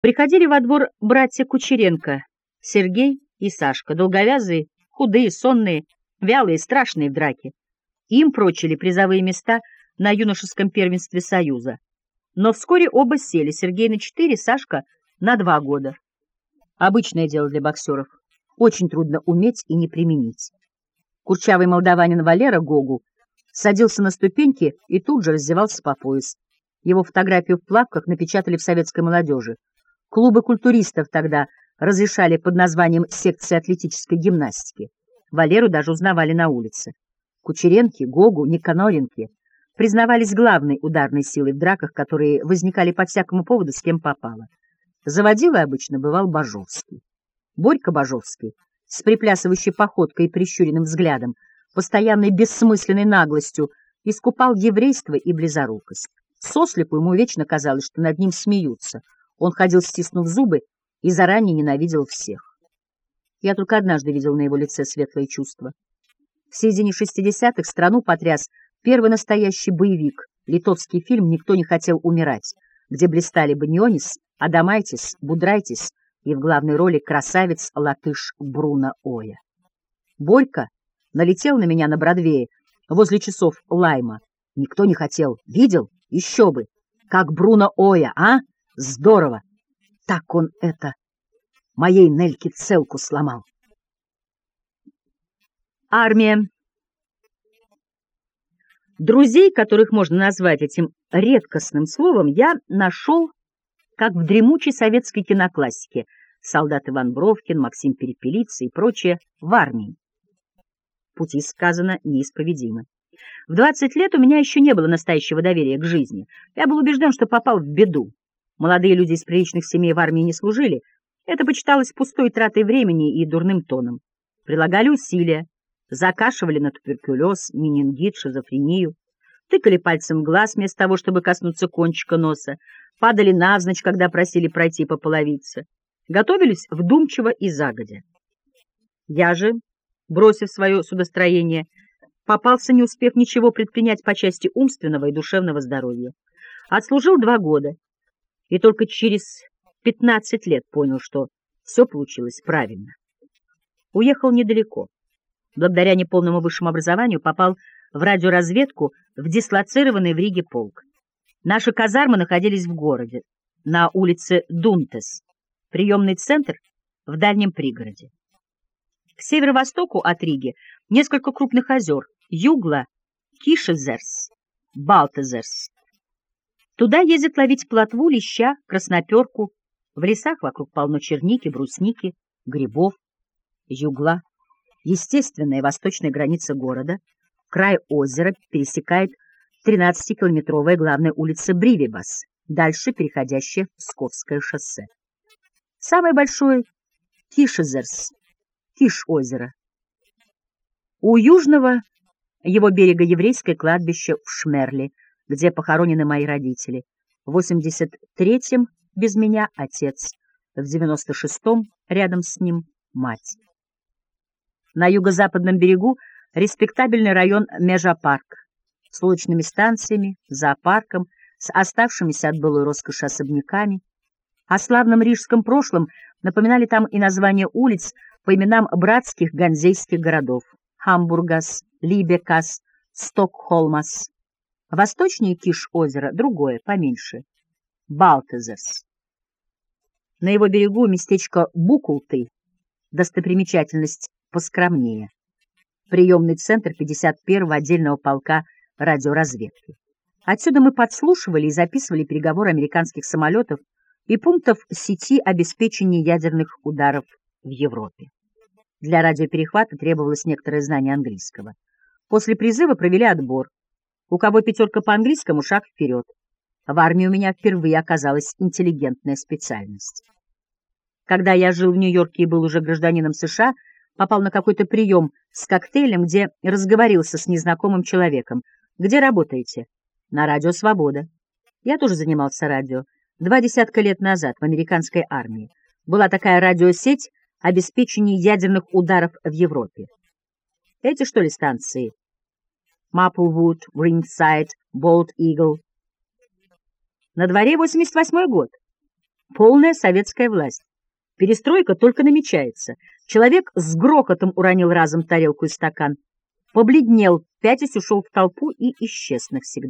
Приходили во двор братья Кучеренко, Сергей и Сашка, долговязые, худые, сонные, вялые, страшные в драке. Им прочили призовые места на юношеском первенстве Союза. Но вскоре оба сели, Сергей на четыре, Сашка на два года. Обычное дело для боксеров. Очень трудно уметь и не применить. Курчавый молдаванин Валера Гогу садился на ступеньки и тут же раздевался по пояс. Его фотографию в плавках напечатали в советской молодежи. Клубы культуристов тогда разрешали под названием секции атлетической гимнастики. Валеру даже узнавали на улице. Кучеренки, Гогу, Никоноренки признавались главной ударной силой в драках, которые возникали по всякому поводу с кем попало. Заводилой обычно бывал Бажовский. Борька Бажовский с приплясывающей походкой и прищуренным взглядом, постоянной бессмысленной наглостью, искупал еврейство и близорукость. Сослепу ему вечно казалось, что над ним смеются — он ходил, стиснув зубы, и заранее ненавидел всех. Я только однажды видел на его лице светлое чувство. В середине 60-х страну потряс первый настоящий боевик, литовский фильм «Никто не хотел умирать», где блистали Банионис, Адамайтис, Будрайтис и в главной роли красавец-латыш Бруно Оя. Борька налетел на меня на Бродвее возле часов Лайма. Никто не хотел. Видел? Еще бы! Как Бруно Оя, а? Здорово! Так он это моей Нельке целку сломал. Армия. Друзей, которых можно назвать этим редкостным словом, я нашел, как в дремучей советской киноклассике, солдат Иван Бровкин, Максим Перепелица и прочее, в армии. Пути сказано неисповедимы. В 20 лет у меня еще не было настоящего доверия к жизни. Я был убежден, что попал в беду. Молодые люди из приличных семей в армии не служили. Это почиталось пустой тратой времени и дурным тоном. Прилагали усилия, закашивали на туберкулез, менингит, шизофрению, тыкали пальцем в глаз вместо того, чтобы коснуться кончика носа, падали навзничь, когда просили пройти по половице, готовились вдумчиво и загодя. Я же, бросив свое судостроение, попался, не успев ничего предпринять по части умственного и душевного здоровья. Отслужил два года и только через 15 лет понял, что все получилось правильно. Уехал недалеко. Благодаря неполному высшему образованию попал в радиоразведку в дислоцированный в Риге полк. Наши казармы находились в городе, на улице Дунтес, приемный центр в дальнем пригороде. К северо-востоку от Риги несколько крупных озер — Югла, Кишезерс, Балтезерс, Туда ездят ловить плотву, леща, красноперку. В лесах вокруг полно черники, брусники, грибов, югла. Естественная восточная граница города, край озера пересекает 13-километровая главная улица Бривибас, дальше переходящая в Псковское шоссе. Самое большое — Кишезерс, Киш-озеро. У южного его берега еврейское кладбище в Шмерли, где похоронены мои родители. В 83-м без меня отец, в 96-м рядом с ним мать. На юго-западном берегу респектабельный район Межапарк с улочными станциями, зоопарком, с оставшимися от былой роскоши особняками. О славном рижском прошлом напоминали там и названия улиц по именам братских ганзейских городов — Хамбургас, Либекас, Стокхолмас, Восточнее Киш-озеро другое, поменьше — Балтезерс. На его берегу местечко Букулты, достопримечательность поскромнее. Приемный центр 51-го отдельного полка радиоразведки. Отсюда мы подслушивали и записывали переговоры американских самолетов и пунктов сети обеспечения ядерных ударов в Европе. Для радиоперехвата требовалось некоторое знание английского. После призыва провели отбор. У кого пятерка по английскому, шаг вперед. В армии у меня впервые оказалась интеллигентная специальность. Когда я жил в Нью-Йорке и был уже гражданином США, попал на какой-то прием с коктейлем, где разговорился с незнакомым человеком. «Где работаете?» «На радио «Свобода». Я тоже занимался радио. Два десятка лет назад в американской армии. Была такая радиосеть обеспечения ядерных ударов в Европе. Эти, что ли, станции? Маплвуд, Рингсайд, Болт Игл. На дворе 88 год. Полная советская власть. Перестройка только намечается. Человек с грохотом уронил разом тарелку и стакан. Побледнел, пятясь ушел в толпу и исчез навсегда.